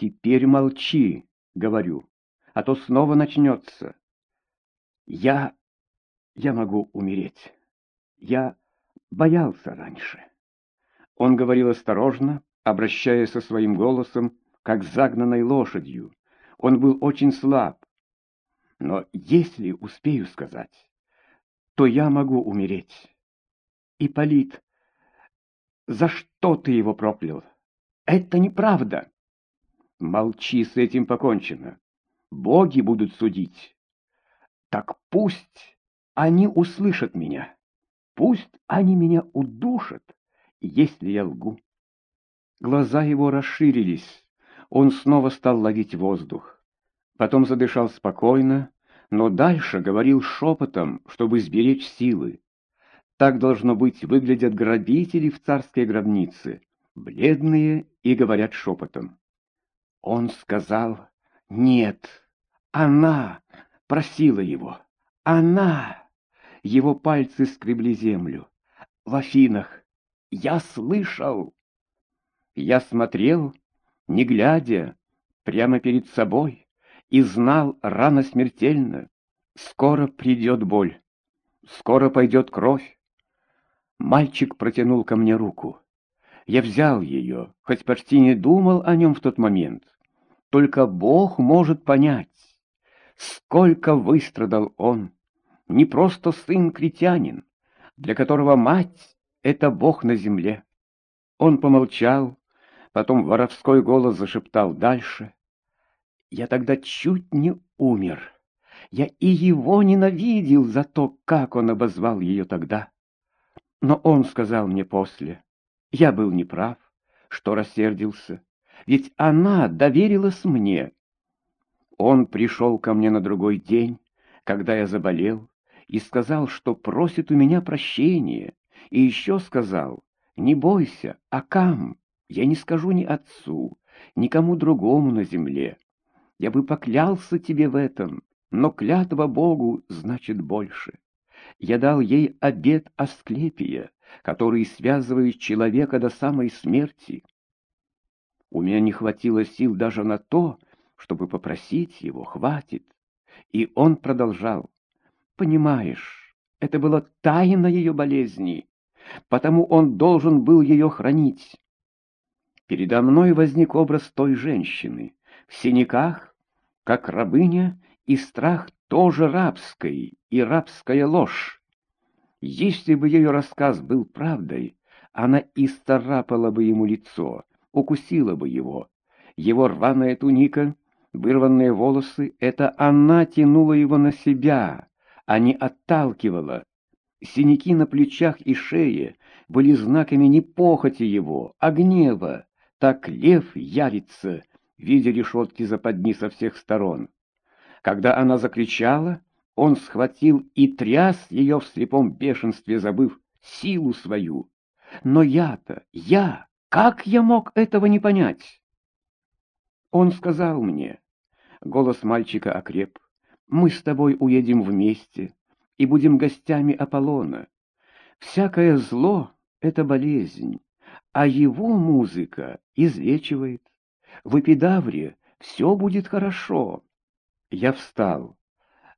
Теперь молчи, говорю, а то снова начнется. Я... я могу умереть. Я боялся раньше. Он говорил осторожно, обращаясь со своим голосом, как загнанной лошадью. Он был очень слаб. Но если успею сказать, то я могу умереть. Ипполит, за что ты его проклял? Это неправда. Молчи, с этим покончено. Боги будут судить. Так пусть они услышат меня. Пусть они меня удушат, если я лгу. Глаза его расширились. Он снова стал ловить воздух. Потом задышал спокойно, но дальше говорил шепотом, чтобы сберечь силы. Так, должно быть, выглядят грабители в царской гробнице, бледные и говорят шепотом. Он сказал «нет». Она просила его. Она. Его пальцы скребли землю. В Афинах. Я слышал. Я смотрел, не глядя, прямо перед собой, и знал рано смертельно. Скоро придет боль. Скоро пойдет кровь. Мальчик протянул ко мне руку. Я взял ее, хоть почти не думал о нем в тот момент. Только Бог может понять, сколько выстрадал он. Не просто сын-критянин, для которого мать — это Бог на земле. Он помолчал, потом воровской голос зашептал дальше. Я тогда чуть не умер. Я и его ненавидел за то, как он обозвал ее тогда. Но он сказал мне после, я был неправ, что рассердился, ведь она доверилась мне. Он пришел ко мне на другой день, когда я заболел, и сказал, что просит у меня прощения, и еще сказал, не бойся, Акам, я не скажу ни отцу, никому другому на земле. Я бы поклялся тебе в этом, но клятва Богу значит больше. Я дал ей обет Асклепия, который связывает человека до самой смерти. У меня не хватило сил даже на то, чтобы попросить его, хватит. И он продолжал. Понимаешь, это была тайна ее болезни, потому он должен был ее хранить. Передо мной возник образ той женщины, в синяках, как рабыня, и страх тоже рабской, и рабская ложь. Если бы ее рассказ был правдой, она исцарапала бы ему лицо, укусила бы его. Его рваная туника, вырванные волосы — это она тянула его на себя, а не отталкивала. Синяки на плечах и шее были знаками не похоти его, а гнева. Так лев ярится, видя решетки западни со всех сторон. Когда она закричала, он схватил и тряс ее в слепом бешенстве, забыв силу свою. Но я-то, я, как я мог этого не понять? Он сказал мне, голос мальчика окреп, мы с тобой уедем вместе и будем гостями Аполлона. Всякое зло — это болезнь, а его музыка излечивает. В эпидавре все будет хорошо. Я встал.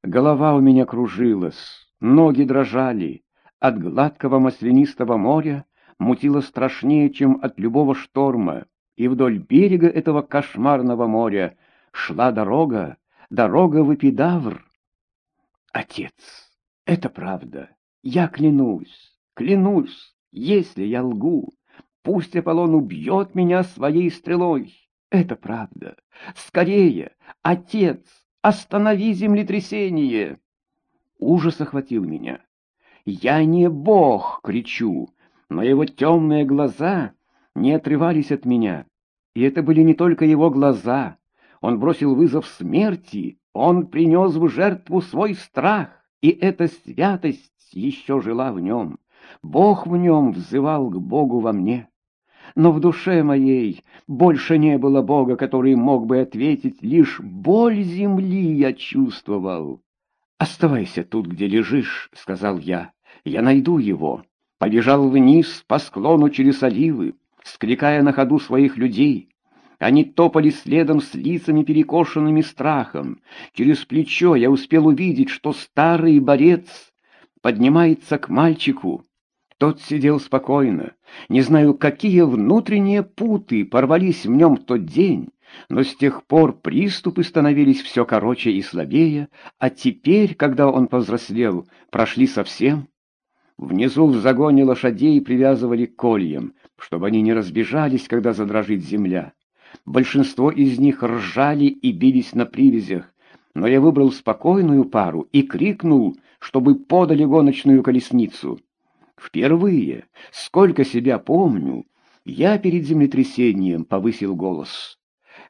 Голова у меня кружилась, ноги дрожали. От гладкого маслянистого моря мутило страшнее, чем от любого шторма, и вдоль берега этого кошмарного моря шла дорога, дорога в Эпидавр. Отец, это правда. Я клянусь, клянусь, если я лгу, пусть Аполлон убьет меня своей стрелой. Это правда. Скорее, отец, Останови землетрясение!» Ужас охватил меня. «Я не бог!» — кричу, но его темные глаза не отрывались от меня. И это были не только его глаза. Он бросил вызов смерти, он принес в жертву свой страх, и эта святость еще жила в нем. Бог в нем взывал к Богу во мне но в душе моей больше не было Бога, который мог бы ответить, лишь боль земли я чувствовал. «Оставайся тут, где лежишь», — сказал я, — «я найду его». Побежал вниз по склону через оливы, скликая на ходу своих людей. Они топали следом с лицами перекошенными страхом. Через плечо я успел увидеть, что старый борец поднимается к мальчику. Тот сидел спокойно. Не знаю, какие внутренние путы порвались в нем в тот день, но с тех пор приступы становились все короче и слабее, а теперь, когда он повзрослел, прошли совсем. Внизу в загоне лошадей привязывали к кольям, чтобы они не разбежались, когда задрожит земля. Большинство из них ржали и бились на привязях, но я выбрал спокойную пару и крикнул, чтобы подали гоночную колесницу. Впервые, сколько себя помню, я перед землетрясением повысил голос.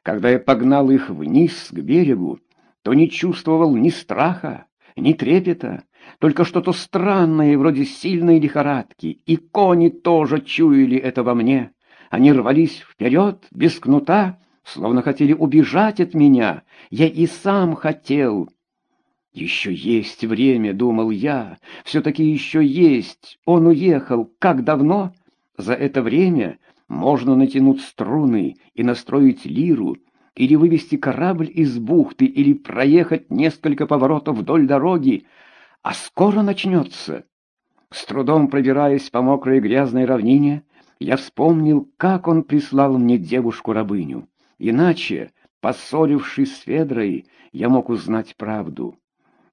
Когда я погнал их вниз к берегу, то не чувствовал ни страха, ни трепета, только что-то странное, вроде сильной лихорадки, и кони тоже чуяли это во мне. Они рвались вперед, без кнута, словно хотели убежать от меня. Я и сам хотел. Еще есть время, думал я, все-таки еще есть. Он уехал. Как давно? За это время можно натянуть струны и настроить лиру, или вывести корабль из бухты, или проехать несколько поворотов вдоль дороги, а скоро начнется. С трудом пробираясь по мокрой грязной равнине, я вспомнил, как он прислал мне девушку-рабыню. Иначе, поссорившись с Федрой, я мог узнать правду.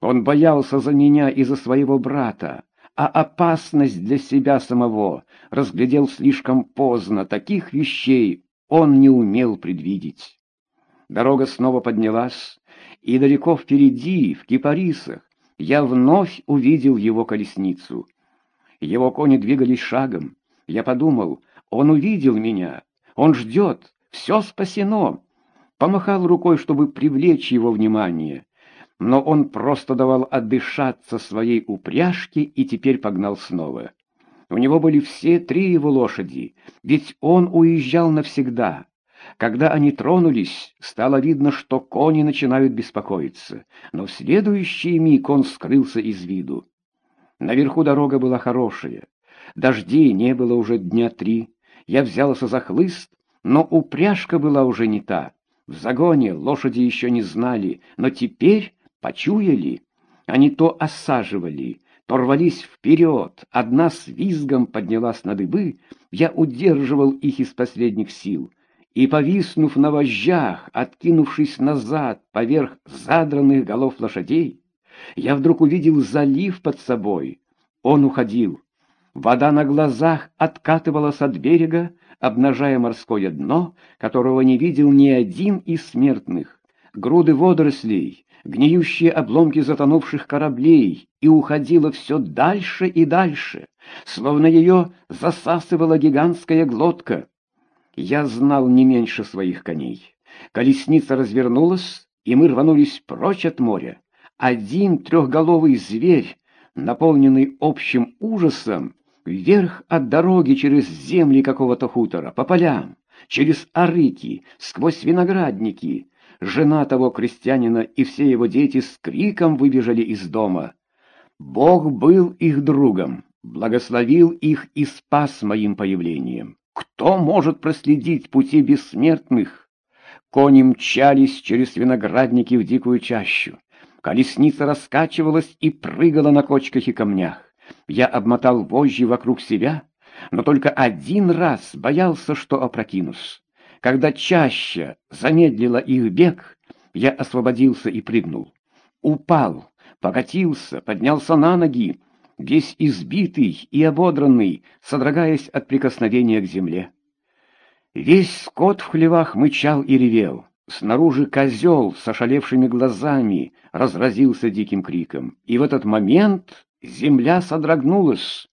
Он боялся за меня и за своего брата, а опасность для себя самого разглядел слишком поздно. Таких вещей он не умел предвидеть. Дорога снова поднялась, и далеко впереди, в кипарисах, я вновь увидел его колесницу. Его кони двигались шагом. Я подумал, он увидел меня, он ждет, все спасено. Помахал рукой, чтобы привлечь его внимание. Но он просто давал отдышаться своей упряжке и теперь погнал снова. У него были все три его лошади, ведь он уезжал навсегда. Когда они тронулись, стало видно, что кони начинают беспокоиться, но в следующий миг он скрылся из виду. Наверху дорога была хорошая, дождей не было уже дня три. Я взялся за хлыст, но упряжка была уже не та. В загоне лошади еще не знали, но теперь почуяли. Они то осаживали, то рвались вперед. Одна с визгом поднялась на дыбы, я удерживал их из последних сил и, повиснув на вожжах, откинувшись назад поверх задранных голов лошадей, я вдруг увидел залив под собой. Он уходил. Вода на глазах откатывалась от берега, обнажая морское дно, которого не видел ни один из смертных. Груды водорослей, гниющие обломки затонувших кораблей, и уходила все дальше и дальше, словно ее засасывала гигантская глотка. Я знал не меньше своих коней. Колесница развернулась, и мы рванулись прочь от моря. Один трехголовый зверь, наполненный общим ужасом, вверх от дороги через земли какого-то хутора, по полям, через арыки, сквозь виноградники. Жена того крестьянина и все его дети с криком выбежали из дома. Бог был их другом, благословил их и спас моим появлением. Кто может проследить пути бессмертных? Кони мчались через виноградники в дикую чащу. Колесница раскачивалась и прыгала на кочках и камнях. Я обмотал вожжи вокруг себя, но только один раз боялся, что опрокинусь. Когда чаще замедлила их бег, я освободился и прыгнул. Упал, покатился, поднялся на ноги, весь избитый и ободранный, содрогаясь от прикосновения к земле. Весь скот в хлевах мычал и ревел. Снаружи козел с ошалевшими глазами разразился диким криком. И в этот момент земля содрогнулась.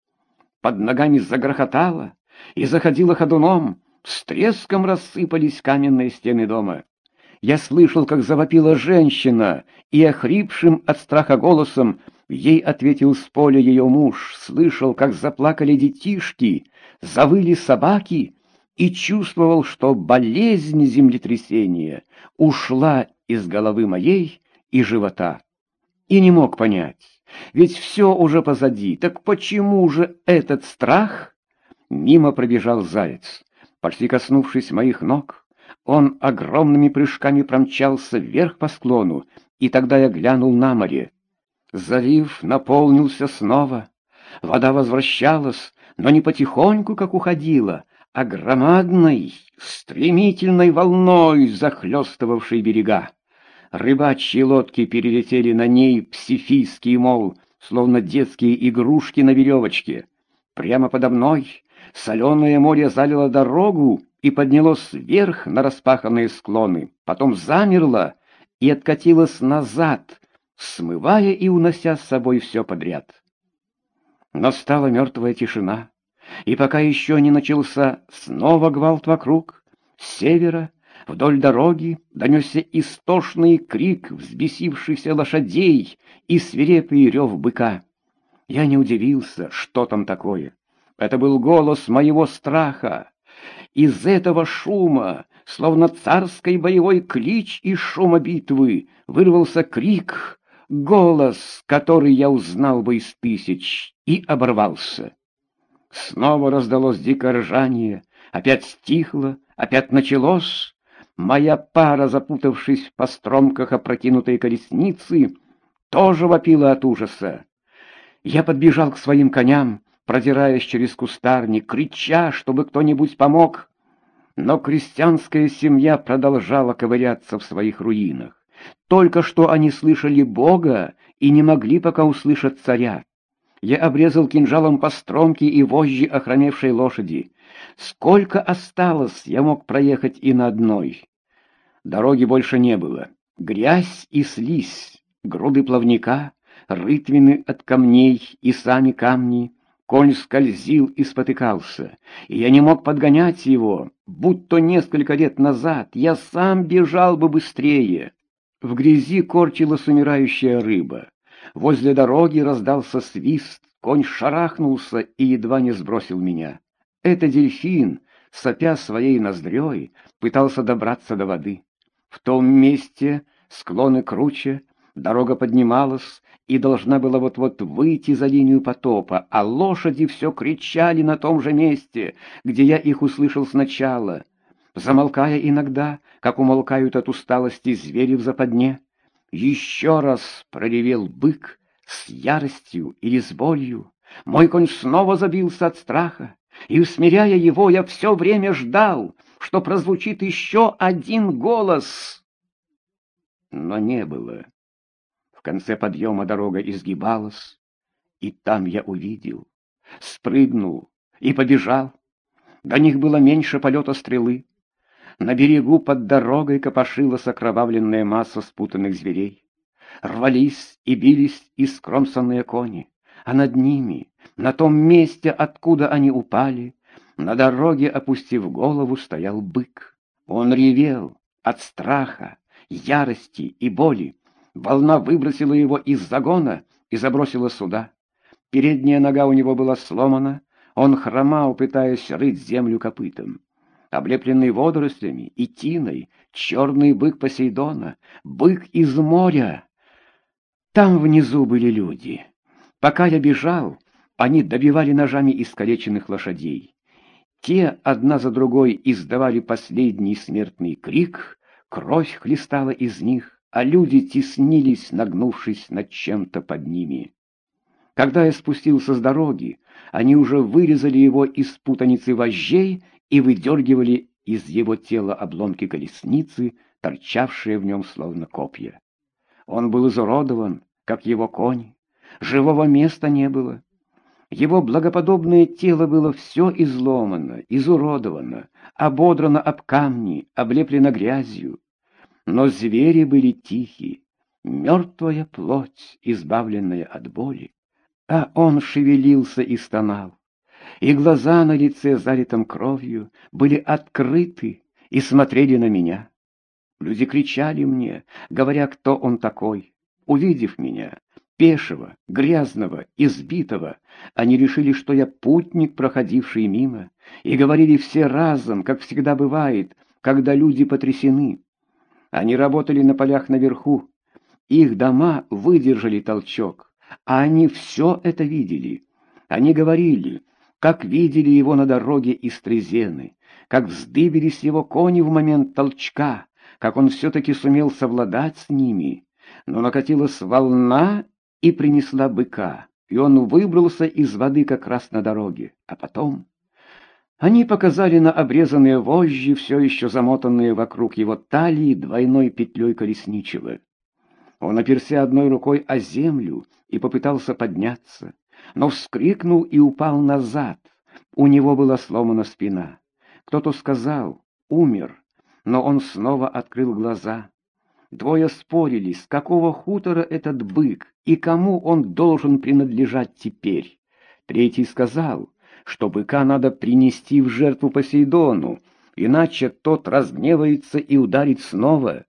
Под ногами загрохотала и заходила ходуном. С треском рассыпались каменные стены дома. Я слышал, как завопила женщина, и охрипшим от страха голосом Ей ответил с поля ее муж, слышал, как заплакали детишки, завыли собаки, и чувствовал, что болезнь землетрясения ушла из головы моей и живота. И не мог понять, ведь все уже позади, так почему же этот страх? Мимо пробежал заяц, почти коснувшись моих ног. Он огромными прыжками промчался вверх по склону, и тогда я глянул на море. Залив наполнился снова. Вода возвращалась, но не потихоньку, как уходила, а громадной, стремительной волной, захлестывавшей берега. Рыбачьи лодки перелетели на ней псифийский мол, словно детские игрушки на веревочке. Прямо подо мной соленое море залило дорогу и поднялось вверх на распаханные склоны, потом замерло и откатилось назад, смывая и унося с собой все подряд. Настала мертвая тишина, и пока еще не начался снова гвалт вокруг, с севера вдоль дороги донесся истошный крик взбесившихся лошадей и свирепый рев быка. Я не удивился, что там такое. Это был голос моего страха. Из этого шума, словно царский боевой клич из шума битвы, вырвался крик, голос, который я узнал бы из тысяч, и оборвался. Снова раздалось дикое ржание, опять стихло, опять началось. Моя пара, запутавшись в постромках опрокинутой колесницы, тоже вопила от ужаса. Я подбежал к своим коням, продираясь через кустарник, крича, чтобы кто-нибудь помог. Но крестьянская семья продолжала ковыряться в своих руинах. Только что они слышали Бога и не могли пока услышать царя. Я обрезал кинжалом по стромке и вожжи охраневшей лошади. Сколько осталось, я мог проехать и на одной. Дороги больше не было. Грязь и слизь, груды плавника, рытвины от камней и сами камни. Конь скользил и спотыкался, и я не мог подгонять его, будто несколько лет назад я сам бежал бы быстрее. В грязи корчилась умирающая рыба. Возле дороги раздался свист, конь шарахнулся и едва не сбросил меня. Это дельфин, сопя своей ноздрёй, пытался добраться до воды. В том месте склоны круче, дорога поднималась и должна была вот-вот выйти за линию потопа, а лошади все кричали на том же месте, где я их услышал сначала, замолкая иногда, как умолкают от усталости звери в западне. Еще раз проревел бык с яростью или с болью. Мой конь снова забился от страха, и, усмиряя его, я все время ждал, что прозвучит еще один голос. Но не было. Конце подъема дорога изгибалась, и там я увидел, спрыгнул и побежал. До них было меньше полета стрелы. На берегу под дорогой копошилась окровавленная масса спутанных зверей. Рвались и бились искромсанные кони, а над ними, на том месте, откуда они упали, на дороге, опустив голову, стоял бык. Он ревел от страха, ярости и боли. Волна выбросила его из загона и забросила сюда. Передняя нога у него была сломана, он хромал, пытаясь рыть землю копытом облепленный водорослями и тиной, черный бык Посейдона, бык из моря. Там внизу были люди. Пока я бежал, они добивали ножами искалеченных лошадей. Те одна за другой издавали последний смертный крик, кровь хлестала из них, а люди теснились, нагнувшись над чем-то под ними. Когда я спустился с дороги, они уже вырезали его из путаницы вожжей и выдергивали из его тела обломки колесницы, торчавшие в нем словно копья. Он был изуродован, как его конь, живого места не было. Его благоподобное тело было все изломано, изуродовано, ободрано об камни, облеплено грязью. Но звери были тихи, мертвая плоть, избавленная от боли. А он шевелился и стонал и глаза на лице, залитом кровью, были открыты и смотрели на меня. Люди кричали мне, говоря, кто он такой. Увидев меня, пешего, грязного, избитого, они решили, что я путник, проходивший мимо, и говорили все разом, как всегда бывает, когда люди потрясены. Они работали на полях наверху, их дома выдержали толчок, а они все это видели. Они говорили, как видели его на дороге из Трезены, как вздыбились его кони в момент толчка, как он все-таки сумел совладать с ними. Но накатилась волна и принесла быка, и он выбрался из воды как раз на дороге. А потом... Они показали на обрезанные вожжи, все еще замотанные вокруг его талии двойной петлей колесничего. Он оперся одной рукой о землю и попытался подняться, но вскрикнул и упал назад. У него была сломана спина. Кто-то сказал «умер», но он снова открыл глаза. Двое спорили, с какого хутора этот бык и кому он должен принадлежать теперь. Третий сказал, что быка надо принести в жертву Посейдону, иначе тот разгневается и ударит снова.